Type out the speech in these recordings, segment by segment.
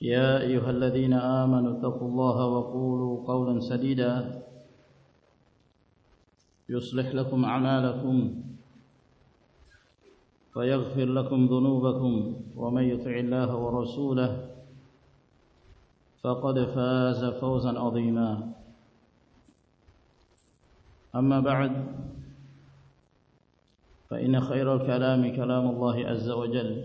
يا أيها الذين آمنوا اتقوا الله وقولوا قولا سديدا يصلح لكم أعمالكم ويغفر لكم ذنوبكم ومن يطع الله ورسوله فقد فاز فوزا عظيما أما بعد فإن خير الكلام كلام الله عز وجل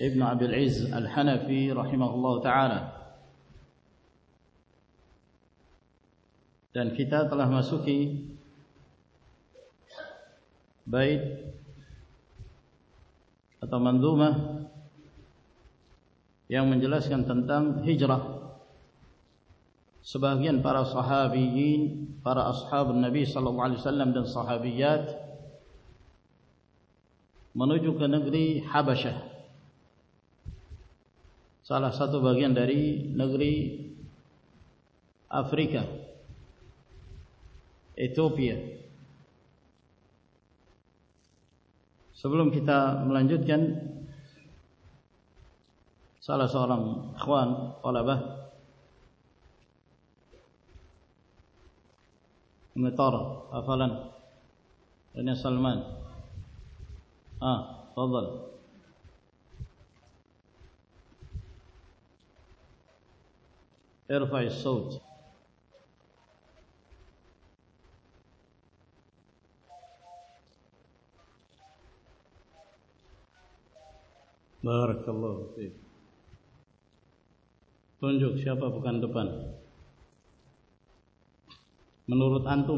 ابن عبد العز الحنفي رحمه الله تعالى dan kita telah masuki bait atau manzumah yang menjelaskan tentang hijrah sebagian para sahabiyin para ashab nabi sallallahu alaihi wasallam dan sahabiyat menuju ke negeri habasyah سال سات نگری آفر ایتوپیات سال سلمان ترنم سلم شاپ پکان دکان منورٹوں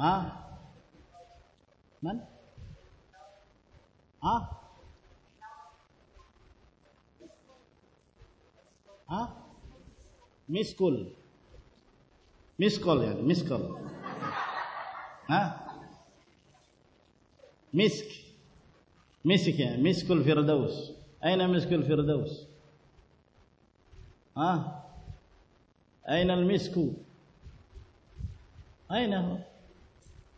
ہاں من ہاں ہاں مس کل مس کال یار مس کال ہاں مسک مسک ہے مسک الفردوس این مسک الفردوس ہاں این المسکو این ہو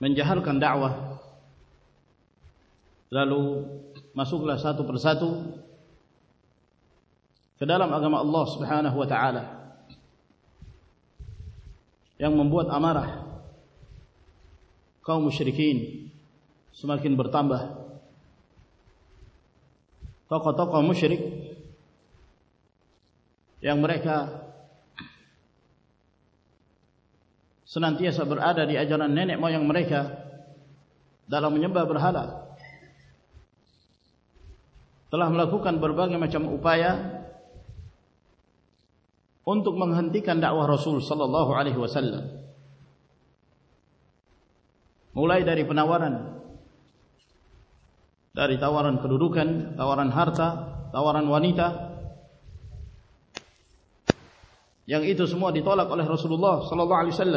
منجہر کندہ آسوخاتو پرساتو خدالم اگم اللہ ہو رہا یعن ممبوت آمارا مشریخین برتانب مشریق یعن مریکہ سنانتی سب آداری اجا نینی مرک دن بابر حال ہم لکھو بربا مچھم اون تو الحسل پنا ٹاورن کو روکن تاوارن ہر تا ٹا رن وانیسمس لو سلو الیسل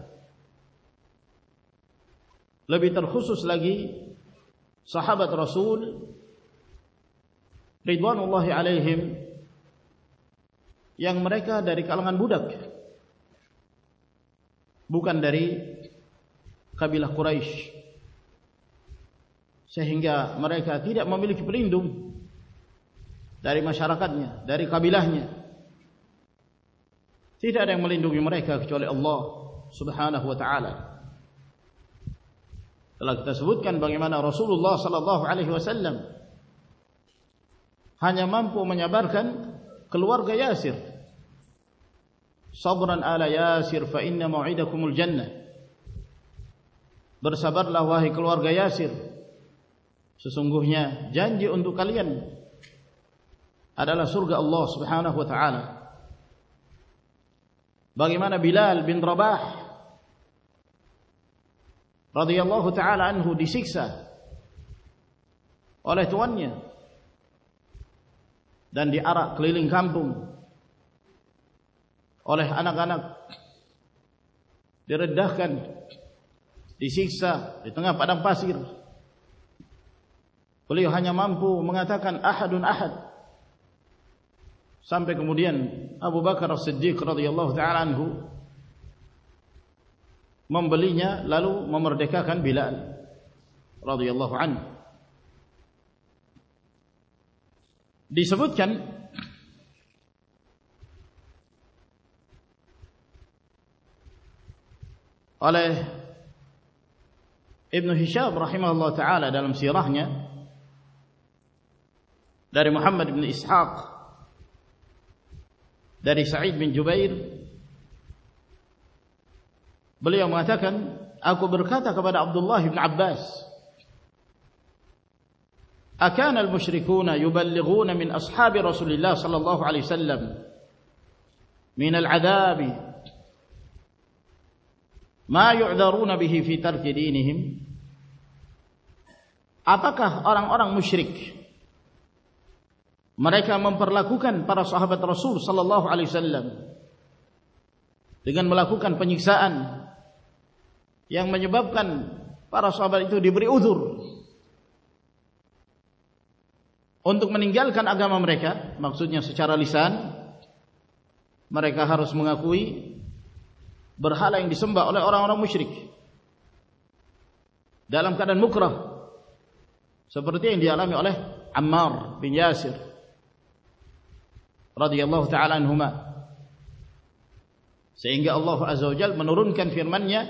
لب تر خوص لگی صحابت رسول یا داریک بوکن داری کبھی سہنگیا مریک مملک ڈیری مشا ربیلا مرکو اللہ ہو گیا گویاں جن جی اندو مانا بلال ہرد لا تو ممپو منگا تھا مدعن ابو بکر صدیق ہر دہ ان ممبلی لالو ممر دیکھا حساب رحیم اللہ شیرا داری محمد بن اس داری شاہد بن زبر beliau mengatakan aku berkata kepada Abdullah bin Abbas أكان المشركون يبلغون من أصحاب رسول الله صلى الله عليه وسلم من العذاب ما يعذرون به في ترك دينهم apakah orang-orang musyrik mereka memperlakukan para sahabat Rasul sallallahu alaihi wasallam dengan melakukan penyiksaan باب کارس بڑی ادھور اندو منی کن آگام ریکا مسا سالسانیکارس منگا کئی برحال بل اور مشرق دلام کار مکھر سبرتی امار پیاسر اللہ ہما سا اللہ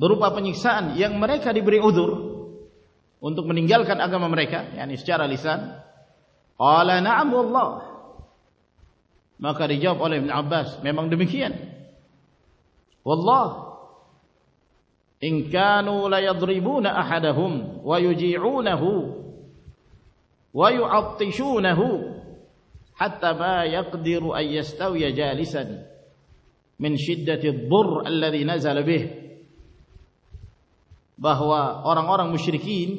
درو پے خری بری ادھر ان تک من گل کھانا یا کبھی میم دیکھیے بول رہی نظر بہوا اور مشرقین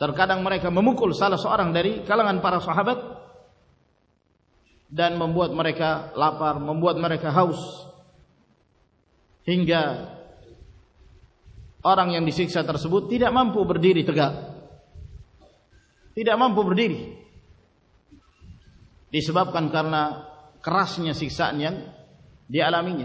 تر کامیک مموکول سال سو اور داری کا لنگان پارا سو حت دین ممبوات مرکا لپار ممبوت مرک ہاؤس ہنگا اور دیر گا تیر دس باب کن کرنا کراسی دیہی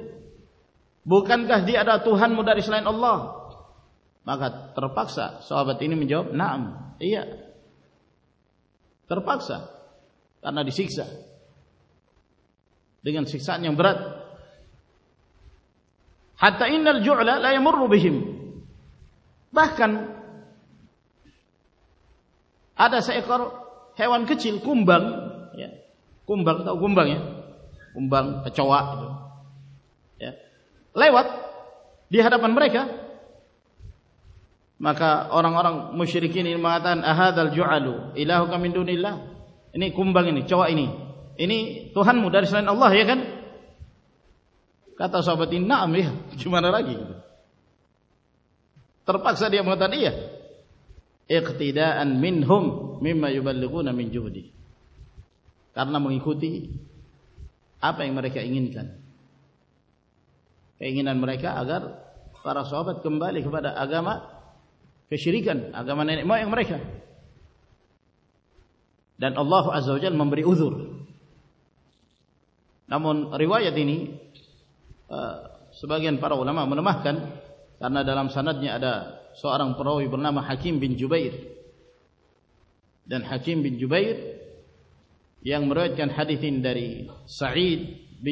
بوان کا تان موڈ سلائی او لو ماں کا طرف سا سوابتی ترپاک سا ڈسکا دیگر سکس آرد ہل جتھیم بہ کن آدا سا ایکچل کمبن کمبن کمبن کمبن چوا لائی واپن بریک مکا اور مشرقین اہادو کا منڈو نئی کمبا نے چونی تو ہمارے سنگین کا تاسوینا روپیہ کارنا موی خواہ مرکین مر پارا سواب لکھا پیشری گانے مرکا دین اولا ممبر ازور نامن ریوا دیبا گیان پارا نام کن کرنا درام سنات سوارن پورا نام ہاکیم بین زبیر دین ہاکیم بی زبیر یعن مرت گان ہند سہید بی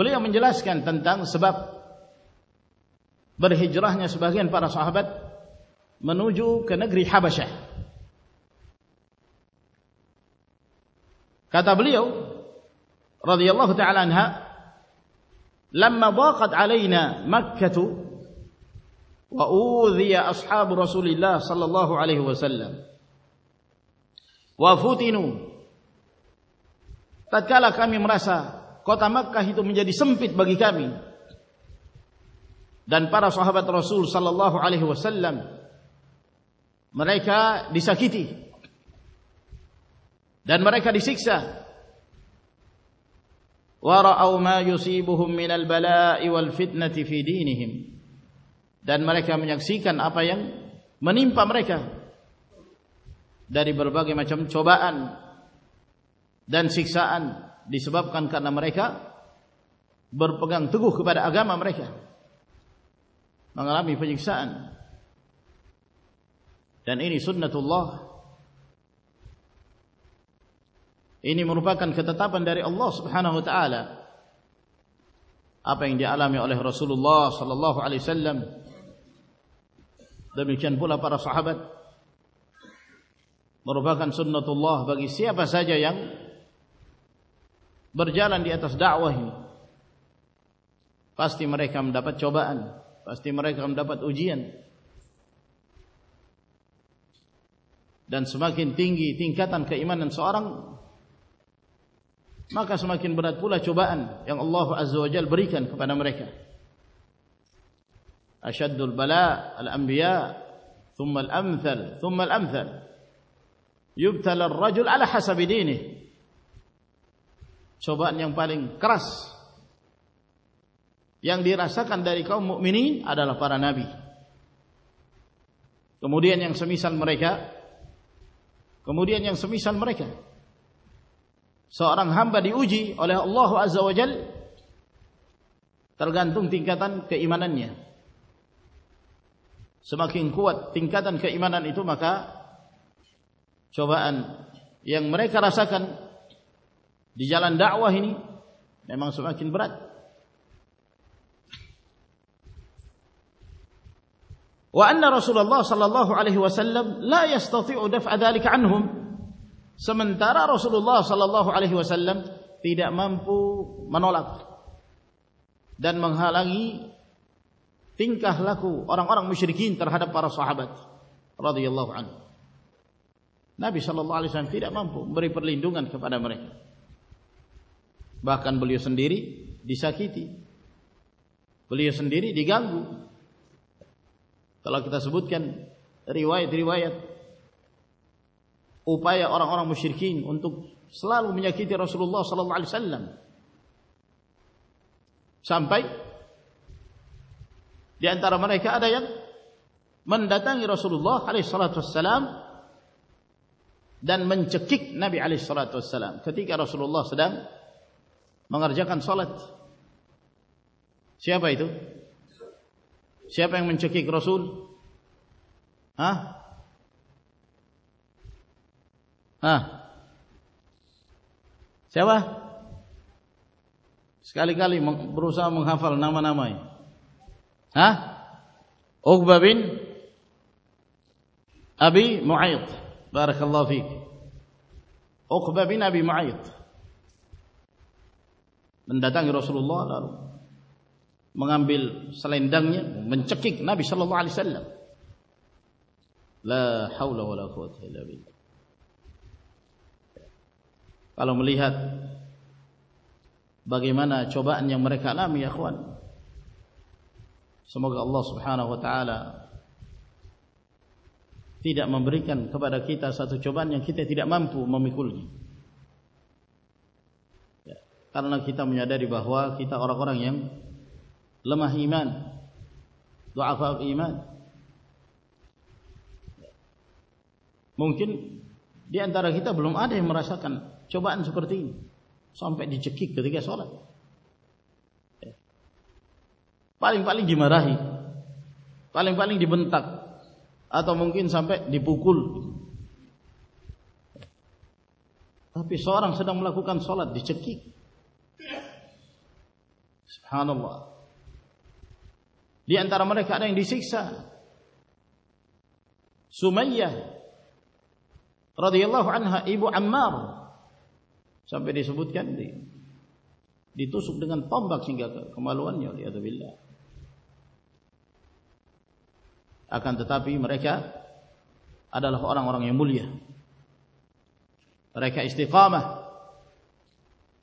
بولیا مجلاس من گلب رسول وسلم تکال مراسا kota Makkah itu menjadi sempit bagi kami dan para sahabat Rasul sallallahu alaihi wasallam mereka disakiti dan mereka disiksa وَرَأَوْ مَا يُسِيبُهُمْ مِنَ الْبَلَاءِ وَالْفِتْنَةِ فِي دِينِهِمْ dan mereka menyaksikan apa yang menimpa mereka dari berbagai macam cobaan dan siksaan کن کا نام رکھا بربن تو آگاہ بانے پان دروپ اپن سول سلام دن پولا پار سہا مروپن سُر تو باسی berjalan di atas dakwah ini pasti mereka mendapat cobaan pasti mereka mendapat ujian dan semakin tinggi tingkatan keimanan seorang maka semakin berat pula cobaan yang Allah Azza wa Jal berikan kepada mereka ashaddul bala al-anbiya thumma al-amthal thumma al-amthal yubtala ar-rajul ala hasabi dinihi سوب نیا پالس young راسا کانداری کا رانی کموریا نے سمے کا کموریا نیا سو می سن مرک سو اور ہم بن جا زل تر گان تم تینکتانے سوا کن کو تینکاطن کمان کا سوبان ین مرکن سما کھین برسل اللہ رسول اللہ وسلام تیرا ممپو منولا مرکن سلحو بردو گانے بولن ڈیری دشا کی تھی بولے سن ڈیری دی گان گو سب ریوایت ریوایت اللہ تارا من کیا رسول اللہ دین من چک نہ رسول اللہ وسلام مگر جکن سلتھ شیا پہ تو منچ رسول شیاب کالی کالی بروسا مخافل نامہ نام اوکھن ابھی اللہ فیخ بہن ابھی رس مغام چکی نہ لوگ لگی موبائل تیریا معمر خبر چوبانی کھیتیں میم پو ممی کل کارنا کھی مویا داری بہوا کتا اور ایم لماہی آپ ممکن دھیان ترقی کھیت بولوں آسان چوباً پرتی سمپ ڈیچکت سولہ پلے پا لیکن دیمراہ پال پالیپ آ تو ممکن سمپ ڈپوکول سوران ستملہ لاکھ سولہ ڈیچک سبوت کیا تو اکن اور مولی رکھا استعفا میں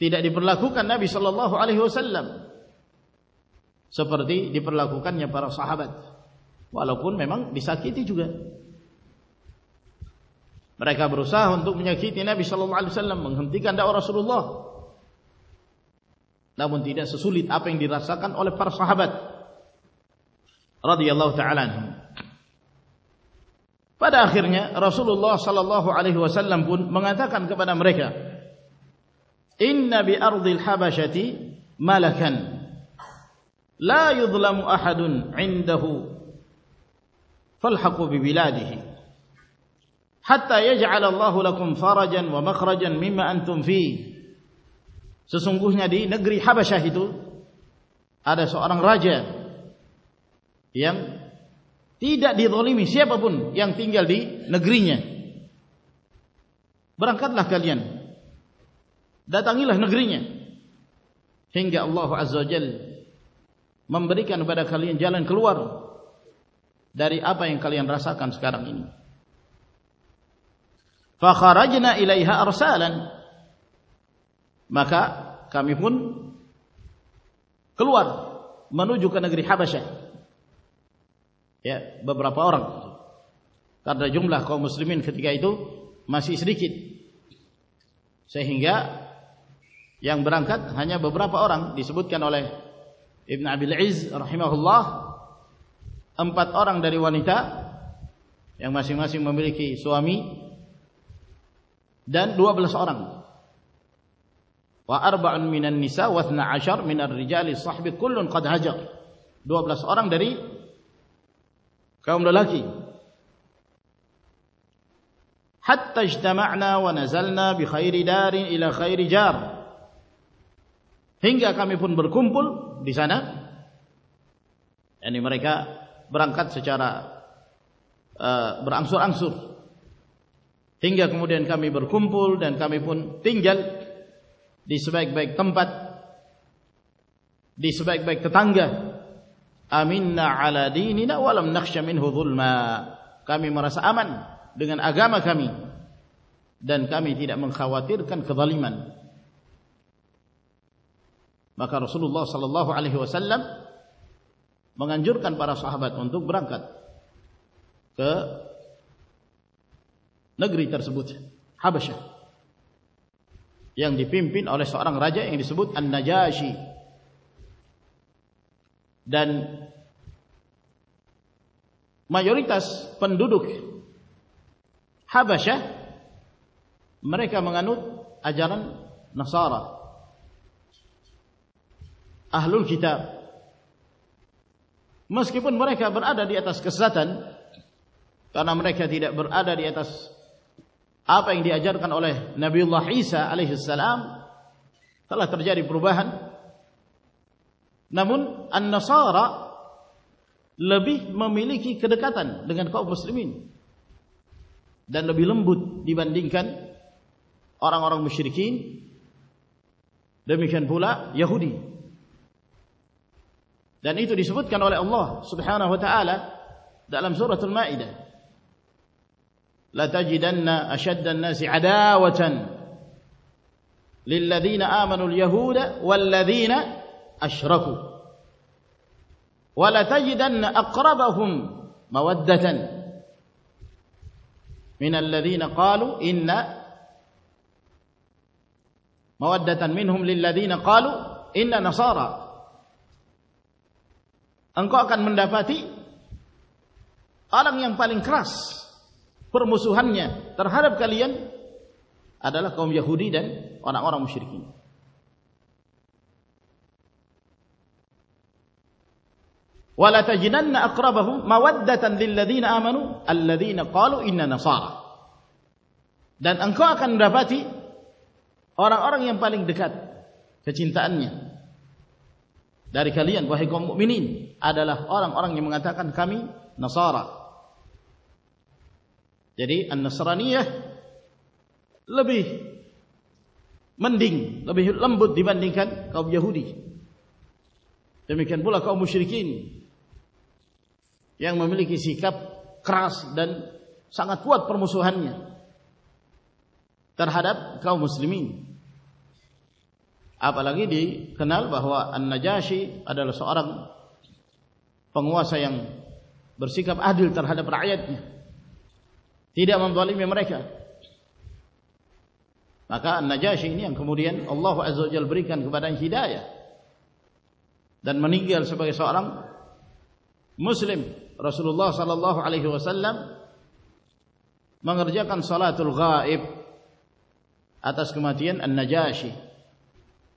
رسول وسلام کن کام ریکھا ان لا يظلم احد عنده فالحقوا ببلاده حتى يجعل الله لكم فرجا ومخرجا مما انتم فيه sesungguhnya di di negeri Habasyah itu ada seorang raja yang yang tidak dizalimi siapapun tinggal negerinya berangkatlah kalian دغری ہنگا الہ ممبرا کا داری آپائن کا راسا کنس کا ری پاکار مقا من کلوار منوگر ببرا پا رولا مسلم کئی تو ماسی کی yang berangkat hanya beberapa orang disebutkan oleh Ibn Abil Iz rahimahullah empat orang dari wanita yang masing-masing memiliki suami dan dua belas orang wa arba'un minan nisa wa thna ashar minar rijali sahbi kullun qad hajar dua belas orang dari kaum lelaki hatta ijtama'na wa nazalna bi khairi darin ila khairi jar ہنگا کمپن برقمپل برقات آنسور ہنگا کم دن کم برقومپل پن تل back کمپتینا کم مرا سا منگن آگام آگامی دن کم دن خواویر کبال مگر رسول اللہ صلی اللہ علیہ وسلم آل مسکیپن break کس جاتن رکھ آداری آپی اللہ ترجیح بربہ نامنس لبی ماتن لگن کا بسرین دن ربی لمبوت دیبان دران اور شرکین دیکھن بھولا یہونی Dan itu disebutkan oleh Allah Subhanahu wa taala dalam surah Al-Maidah. La tajidanna ashadda an-nasi adawatan lilladheena amanu al-yahuda walladheena asharaku. Wa la tajidanna aqrabahum mawaddatan min alladheena qalu inna mawaddatan minhum lilladheena qalu inna nasara engkau akan mendapati orang yang paling keras permusuhannya terhadap kalian adalah kaum Yahudi dan orang-orang musyrikin. ولا تجنن اقربهم مودة للذين امنوا الذين قالوا اننا نصارى dan engkau akan mendapati orang-orang yang paling dekat kecintaannya داری کوئی کام آرام اور نسارا kaum muslimin آپ لگی بہواجا شی اڈل سورم پنگوا سیام برسی کا سورن مسلم رسول اللہ صلی اللہ علیہ وسلم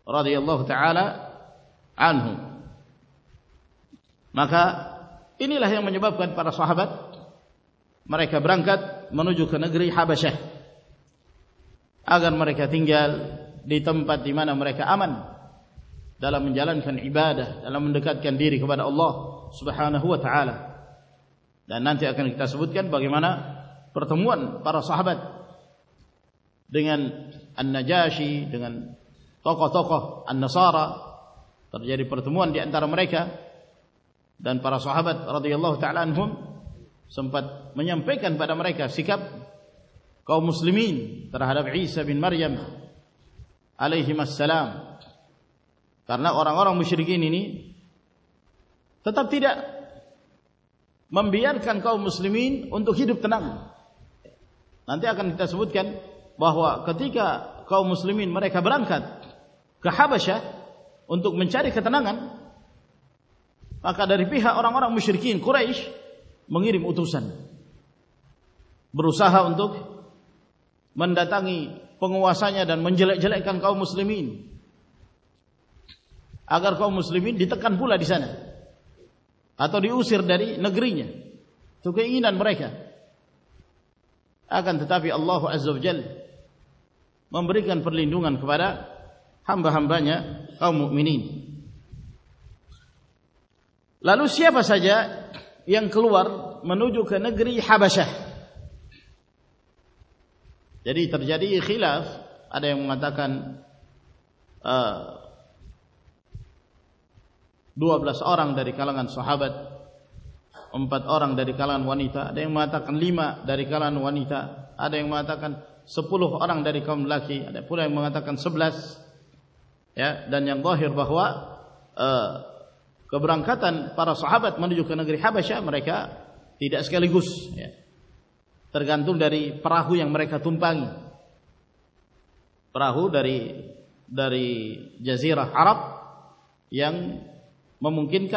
لا مجھے بابق پارس مرکرق منوجو آگن مرکیا تنگل دیتم پاتی مانا مرکے آمن دلام جلن خان دیر کے بہت اعلان بگی مانا پرتمار جاسی دن تکو تکو ان نسا منترا سہابت سمپت میم پیک مسلم علیکم السلام کرنا اور سرگی ننی تب تیر ممبیاؤ مسلیمین اندو تنا سب بہوا کتی کا کاؤ مسلیمین مرکل خان کہا بچہ اندو منچاری خطا نیپی ہاں اور مسکین کو اتو سن بروسا ہاں اندو منڈا تن پنو آسا جھلک مسلیمین اگر کسلیمین پو لن ہاتھ ریو سرداری نگری نہیں تک رن برائی کیا اللہ جل من پرلو گان خبر آپ ہمب ہام لالو سیا باسل منو ن گرسہ آدھے ما ٹا لواب اور سہاد امپر داری کا لیما داری کا لان ادیک ماں تاکن سپلو اور لیکن پورا سبلاس ممون کینٹ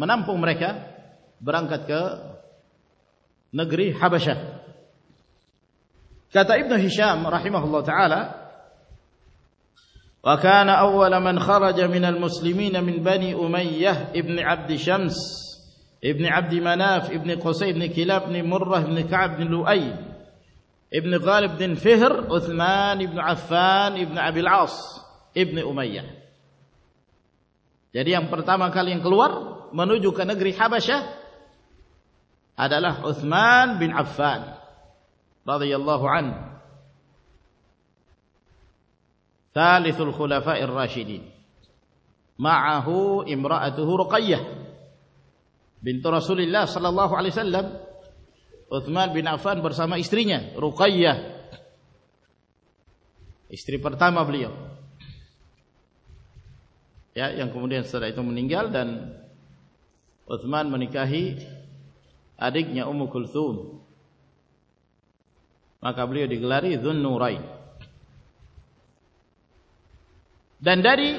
منام پو مرکا برانکات وكان أول من خرج من المسلمين من بني أمية ابن عبد شمس ابن عبد مناف ابن قصي ابن كلاب ابن مرة ابن كعب ابن لؤي ابن غالب بن فهر عثمان ابن عفان ابن أبي العاص ابن أمية Jadi yang pertama kali yang keluar menuju ke negeri Habasyah adalah Uthman bin Affan radhiyallahu anhu. ثالث الخلفاء الراشدين معه امرأته رقية بنت رسول الله الله صلى عليه وسلم عثمان بن Affan bersama istrinya Ruqayyah istri pertama beliau ya yang kemudian setelah itu meninggal dan Uthman menikahi adiknya Ummu Kulthum maka beliau digelari Dhun رائی استرین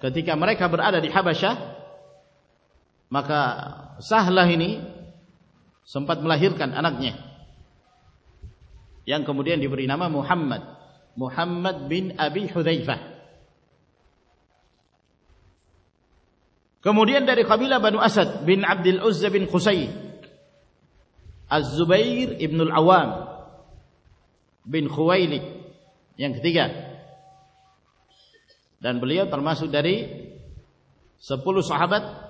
کتھیک مر خبر مقلاحمپ ہیر کن اناجم ڈی بری ناما محمد محمد عوام کن بلی ترما سو داری سب صحابت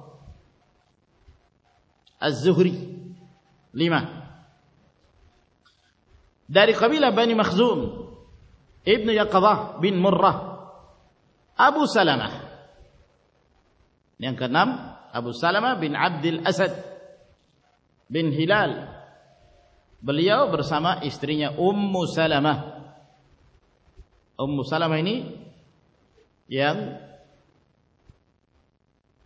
ظہری لیما داری قبیلا بین مخظوم ابو سلام یعنی کا نام ابو سلامہ بن عبد الد بن ہلال بلی برسامہ استری اوم سلامہ امو سلامی یعنی یا یعنی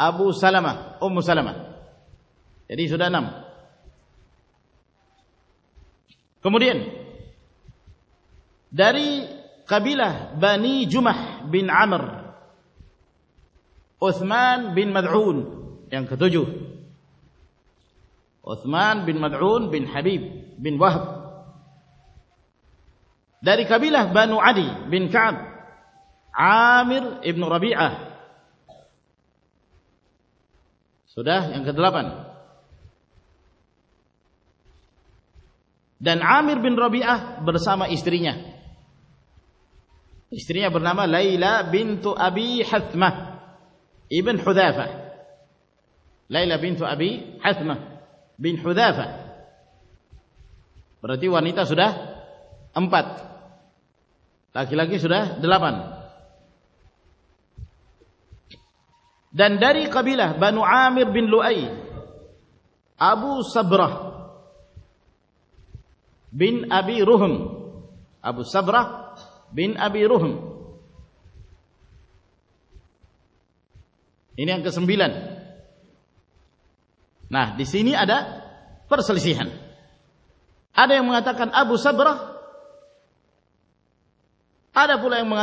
ابو سلم او مسلم کموڈین دری کبیل بنی جمہ بن آمر امان بن مدرجو اسمان بن مدرون بن حبیب بن وحب داری کبیل ب نی بن خان عامر ابن ربی اہ دلاپان استرین تو سوپات دلاپان سمنسی آدھا منگا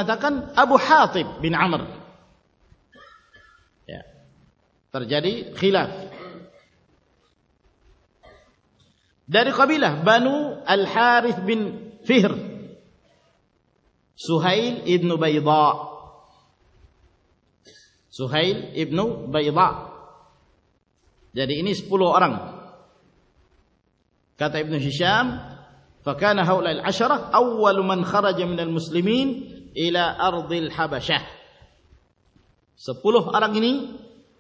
کر terjadi khilaf dari kabilah Banu Al Harith bin Fihr Suhail ibnu Bayda Suhail ibnu Bayda jadi ini 10 orang kata Ibnu Hisham فكان هؤلاء العشرة أول من خرج من المسلمين إلى أرض الحبشة 10 orang ini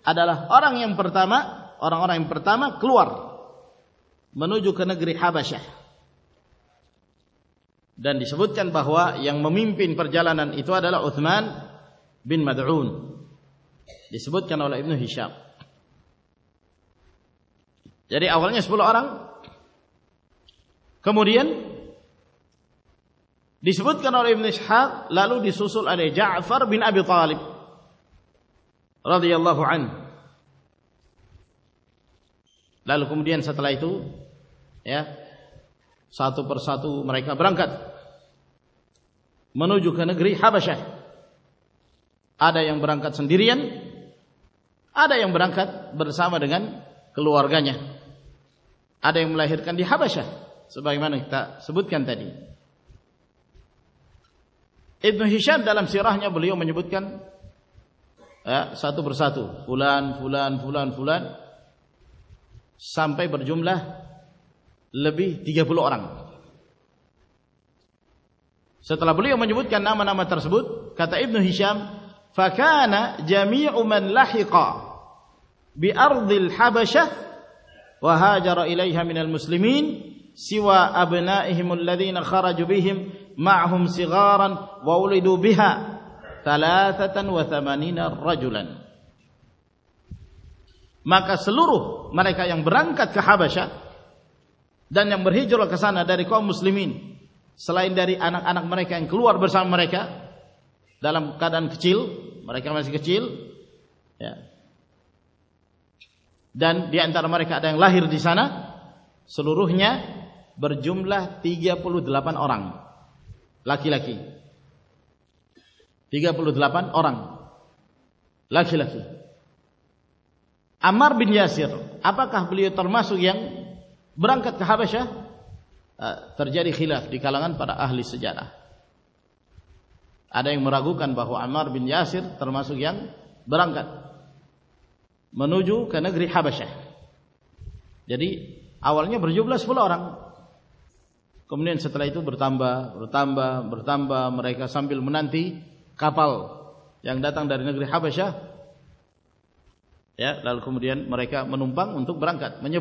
اور منوجو نگر باہن حساب اور لال کمرین ست لائی تر ساتو مرائی کا بران کا منوجوکھا آدیوں برانکات سن درین آدیوں برانک برسا مرکن کلوار گے آدیم لائر کن ہاب سب ایک دل سے بولے مجھے ضبود کن ya, satu persatu fulan fulan fulan fulan sampai berjumlah lebih 30 orang setelah beliau menyebutkan nama-nama tersebut kata Ibnu Hisyam fakana jami'u man lahiqa bi ardil habasyah wa hajara ilaiha minal muslimin siwa abnaihim alladhina kharaju bihim ma'hum sigaran wa ulidu biha روشا دنیا مسلم سلائی کلو آٹ بسام دلام کا چلے کچل لہر سلو رو جملہ تیلو دلاپان اوران لکھی لا تیگا پلپان اور کہرجاری کا مراگو آمار ترماسو گیان کت منوجوشا برجولہ اور برتام کا sambil menanti لالکوم مرکا منبو برانکاتی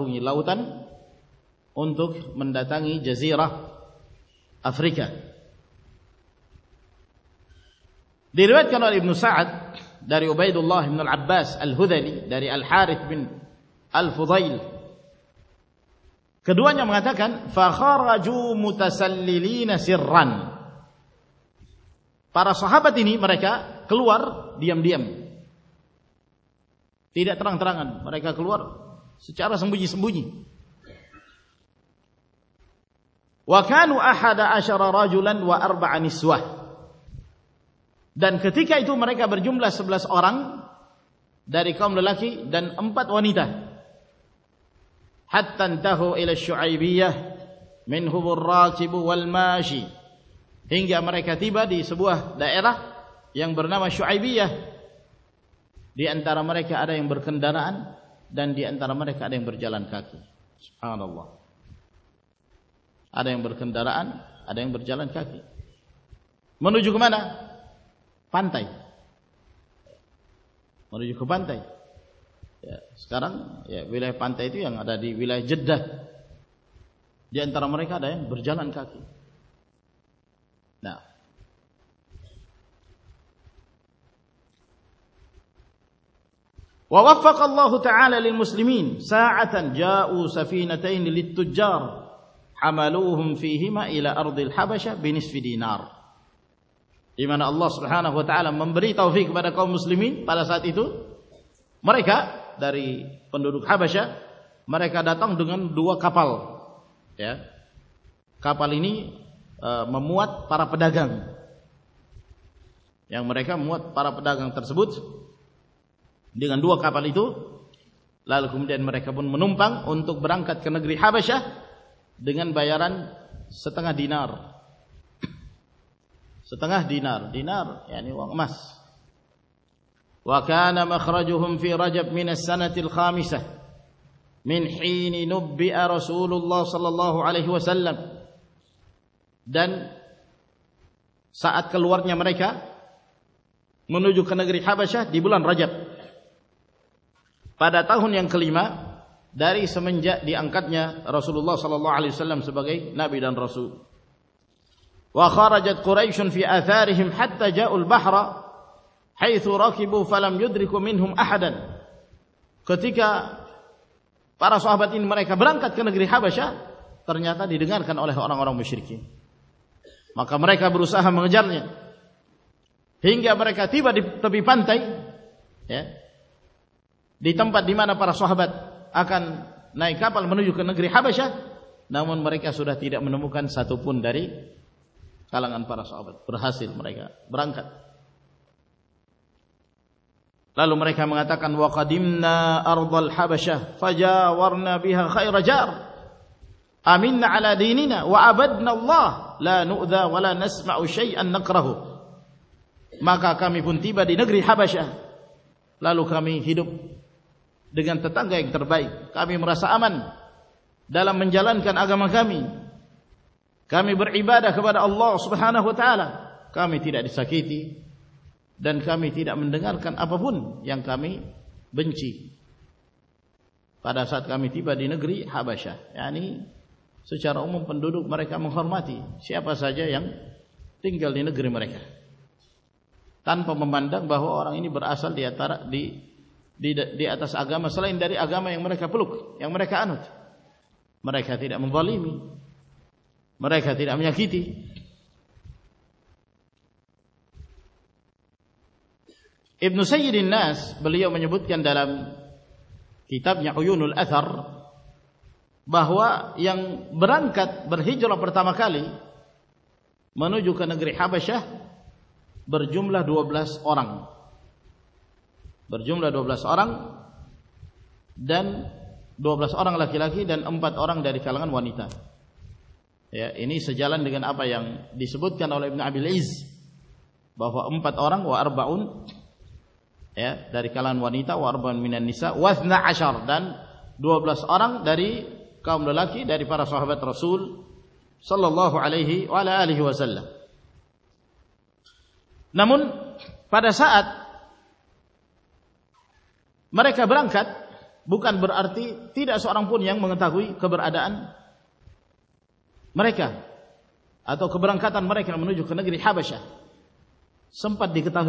روی لوٹانہ افریقہ الدین keduanya mengatakan fa kharaju mutasallilina sirran para sahabat ini mereka keluar diam-diam tidak terang-terangan mereka keluar secara sembunyi-sembunyi wa kanu ahada asyara rajulan wa arba'a niswah dan ketika itu mereka berjumlah 11 orang dari kaum lelaki dan 4 wanita حتى انتهوا الراكب والماشي hingga mereka tiba di di sebuah daerah yang bernama Syuaibiyah antara mereka ada yang berkendaraan dan di antara mereka ada yang berjalan kaki subhanallah ada yang berkendaraan ada yang berjalan kaki menuju ke mana pantai menuju ke pantai Ya, sekarang ya, wilayah pantai itu yang ada di wilayah Jeddah. Di antara mereka ada yang berjalan kaki. Nah. ووفق الله تعالى للمسلمين ساعة جاءوا سفينتين للتجار حملوهم فيهما إلى أرض الحبشة بنصف دينار di mana Allah Subhanahu wa taala memberi taufik kepada kaum muslimin pada saat itu mereka Panhwar دپالی تو لال کم دن مربر کت کم دن buyer ستانا ڈنارا ڈنار وكان مخرجهم في رجب من السنة الخامسة من حين نبئ رسول الله صلى الله عليه وسلم dan saat keluarnya mereka menuju ke negeri Habasyah di bulan Rajab pada tahun yang kelima dari semenjak diangkatnya Rasulullah sallallahu alaihi wasallam sebagai nabi dan rasul wa kharajat quraisyun fi atharihim hatta ja'ul bahra کتی کا پ پاراسباد burn کرچا ترتا نرگان کرم بسر کی برو سا مجرے ہن گیا بریک تی بار پان تم ڈیمان پارا سہاباد نائ کپال منجوکنگ ریحاب نا من مرکا سورا تیر منقن ساتو پن گری کا للنگان پارا سوباد پور حاصل برانک لالو مر ماشا منتی نی ہالو میڈو دن گائے بھائی کامی مرا سا من ڈالم جلن کن اگم گی برادر اخبار الاسوان ہوتا سا اپن بنچی پارا ساتھ مادینے گری ہا بشا روم پن دک مریک ماتھی سا جن تکلین گر مرائی تن ماند اور anut. Mereka tidak خاتر Mereka tidak menyakiti. بھنڈا بہوا یعن بران کت برپر تام منقر بر جملہ اور جملہ ڈولاس اور کل جا لگے آپ بھت کن بہوا امپات اور برآن بکان برآ تر پوریا خبر آدھا خبر اخریک سمپتی کتاب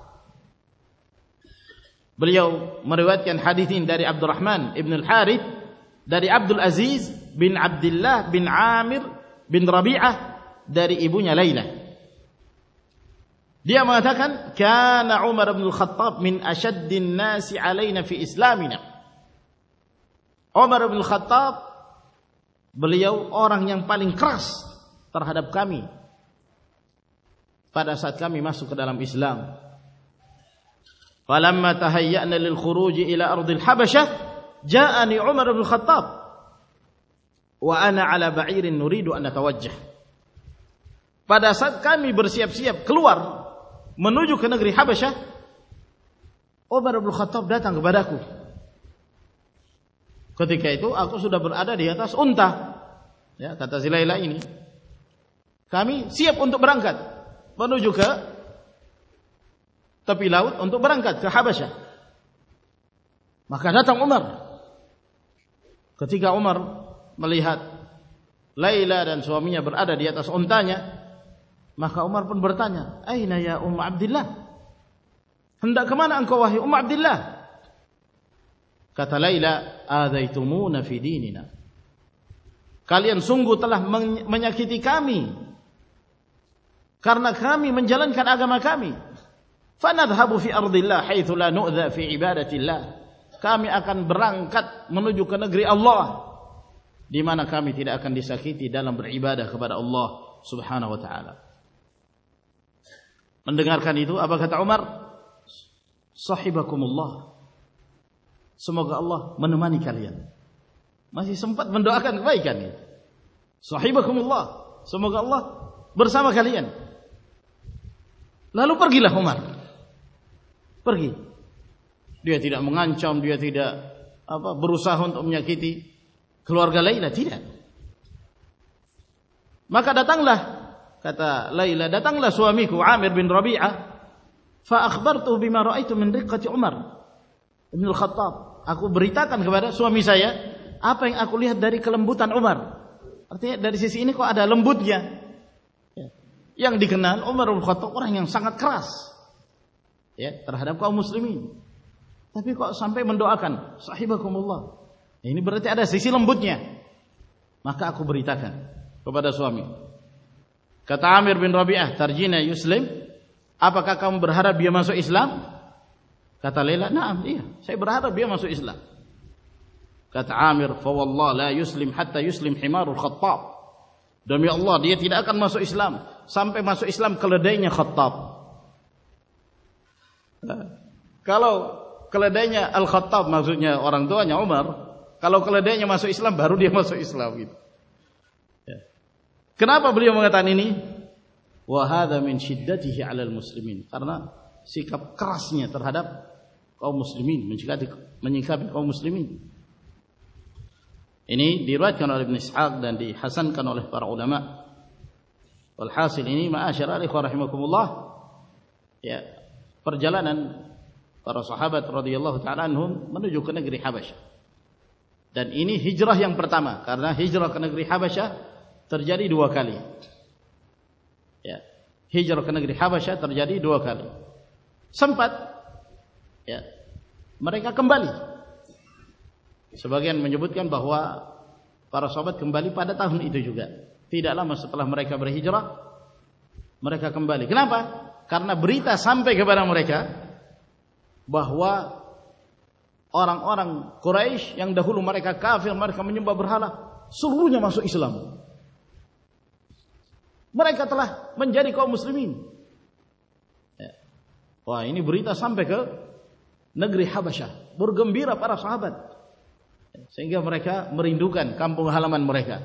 beliau meriwayatkan hadis ini dari Abdurrahman Ibnu Al-Harith dari Abdul Aziz bin Abdullah bin Amir bin Rabi'ah dari ibunya Lailah dia mengatakan kana Umar bin Al-Khattab min ashaddin nasi alaina fi islamina Umar bin Al-Khattab beliau orang yang paling keras terhadap kami pada saat kami masuk ke dalam Islam فلما تهيأنا للخروج إلى أرض الحبشة جاءني عمر بن الخطاب وأنا على بعير نريد أن نتوجه Pada saat kami bersiap-siap keluar menuju ke negeri Habasyah, Umar bin Khattab datang kepadaku. Ketika itu aku sudah berada di atas unta. Ya, kata ini. Kami siap untuk berangkat menuju ke تبلی لوبسے مخا تم امر کچھ امر مل سو می بر اداسانے مخا امر پن برتا ام آپ دلّا ہند اوی ام آپ دل کتا آدی تمو نفی کال سنگو تلا من کا من جلن خا می فن فی اردیلا برجو دیمانا سہیبا کمل مانی کال مجھے سہی بہم لو مل برسا مالی لال گیلا پرگیم گنچاؤن بروسا کھلوار گا لے تھی ماں کا ڈتلا لے لوامی کواب اخبار تو بیمار آپ بریتا سوامی سائ آپ داریمبوتان ساگت خلاس تر ہر کو مسلم کو سمپے موقع صاحب آئی برا سیل بوتنی مرئی تاخیر کتا آمیر بھی رابیہ تر جی ناسلیم آپ کا برہرایہ ماسو اسلام کتا نا برہراسو اسلام کتا روپیہ سمپے ماسو اسلام کلر ختم Kalau keledainya Al-Khattab maksudnya orang tuanya Umar, kalau keledainya masuk Islam baru dia masuk Islam gitu. Kenapa beliau mengatakan ini? Wa hadza min shiddatihi 'alal muslimin. Karena sikap kerasnya terhadap kaum muslimin, menyikapi, menyikapi kaum muslimin. Ini diriwayatkan oleh Ibnu Ishaq dan dihasankan oleh para ulama. Walhasil ini ma'asyiral ikhwan rahimakumullah. Ya, مر کا کمبالی سب گان مجب پر کمبالی پالتا تی ڈالا مسر ہر کا کمبالی کارنا بری پے گرا مرکا بہوا اور دہلو مرکن سک بول اسلام کا تلاجری مسلم برت آسام پہ نگری ہسا بر گمبھیرا پارا سہ سنگا مرکو حالانکا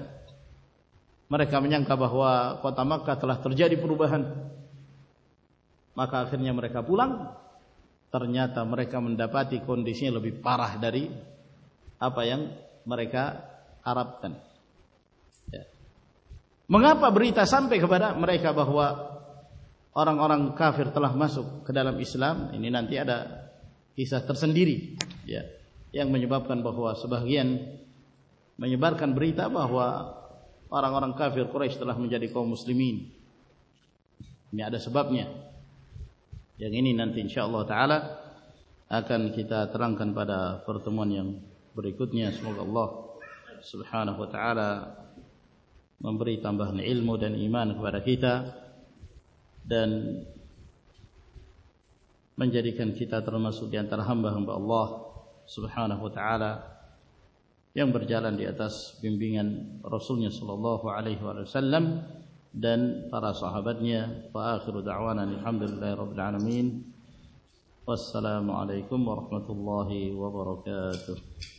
مرکن کا بہوا تامکلا ترجیاری مقافر نیا مرک بو لرتا مرکا منڈا پاتی کن دی پارا داری مرکن مگر برتا سم پہ مرکوا اور کافیر تلاماسو کدا لسلام آدھا ترسن یعن مجھے بابقان بہوا سبین مجھے بار کن بریتا بہوا اور مسلیمین باب نیا تینسا آلہ آ کن کیتا ترانکن بڑا پورت منیم بردنی سو لوگ آلہ تمبہ علم ایمانا گیتا دن منجری کن کتام تر ہم لو ہانا یوں برجالیمنس لو آل سلام دین بارا صحابتیہ آخر حمد اللہ السلام علیکم ورحمۃ اللہ وبرکاتہ